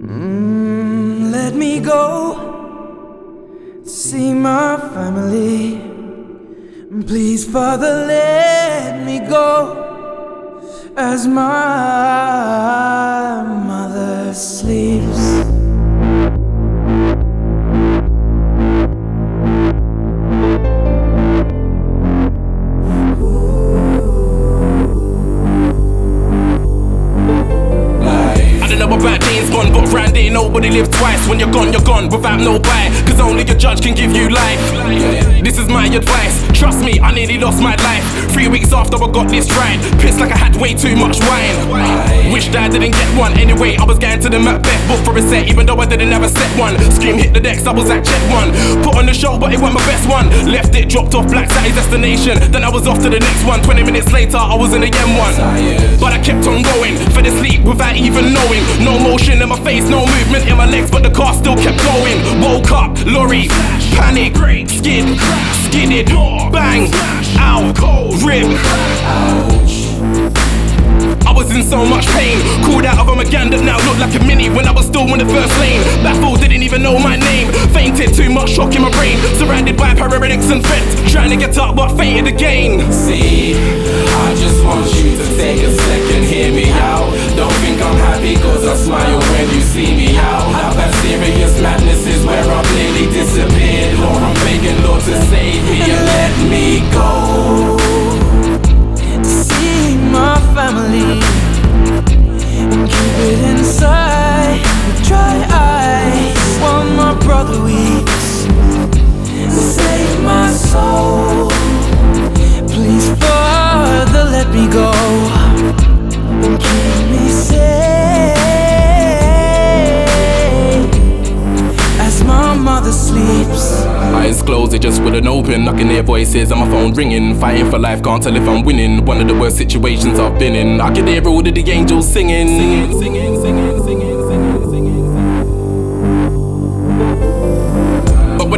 Mm, let me go see my family. Please, Father, let me go as my about days gone, but here nobody lives twice. When you're gone, you're gone without no buy. Cause only a judge can give you life. This is my advice. Trust me, nearly lost my life. Three weeks after I got this right, pissed like I had way too much wine. Wished I didn't get one. Anyway, I was going to the Macbeth book for a set, even though I didn't have a set one. Scream hit the decks, I was at check one. Put on the show, but it wasn't my best one. Left it, dropped off Black Saturday's destination. Then I was off to the next one. 20 minutes later, I was in the M1. But I kept on going, fell asleep without even knowing. No motion in my face, no movement in my legs, lorry, panic, skid, skidded, bang, ow, rip. I was in so much pain, called out of a maganda, now looked like a mini when I was still in the first lane. Baffled, didn't even know my name. Fainted, too much shock in my brain. Surrounded by paramedics and vets, trying to get up but fainted again. See, I just want closed, they just wouldn't open. I their voices on my phone ringing. Fighting for life, can't tell if I'm winning. One of the worst situations I've been in. I can hear all of the angels singing,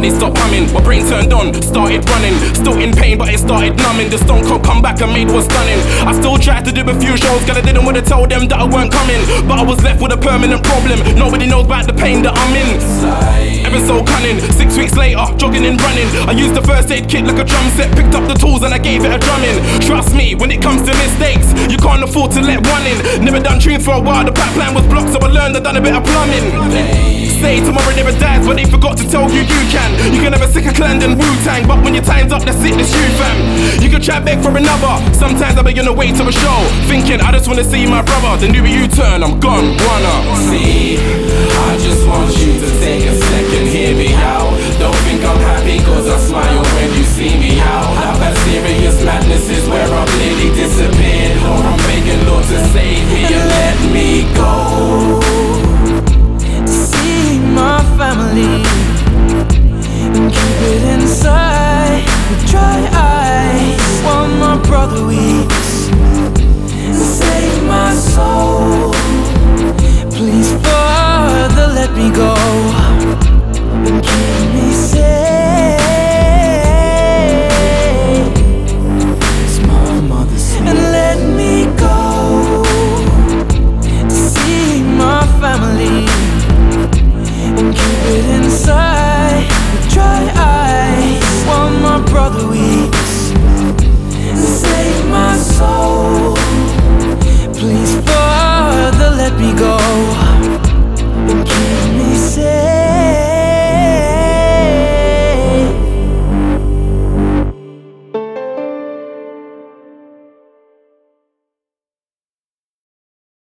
when it stopped humming, my brain turned on, started running. Still in pain, but it started numbing. The stone cold comeback I made was stunning. I still tried to do a few shows, cause I didn't want to tell them that I weren't coming. But I was left with a permanent problem. Nobody knows about the pain that I'm in. Ever so cunning, six weeks later, jogging and running. I used the first aid kit like a drum set, picked up the tools and I gave it a drumming. Trust me, when it comes to mistakes, you can't afford to let one in. Never done tunes for a while, the plan was blocked, so I learned I done a bit of plumbing. Say tomorrow never dies, but they forgot to tell you you can. You can have a sicker clan than Wu Tang, but when your time's up, that's it, that's you, fam. You can try beg for another. Sometimes I begin to wait to a show, thinking I just wanna see my brother. Then do you turn, I'm gone, one up. See, I just want you to take a second, hear me out. Don't think I'm happy cause I smile when you see me out. Now that serious madness is where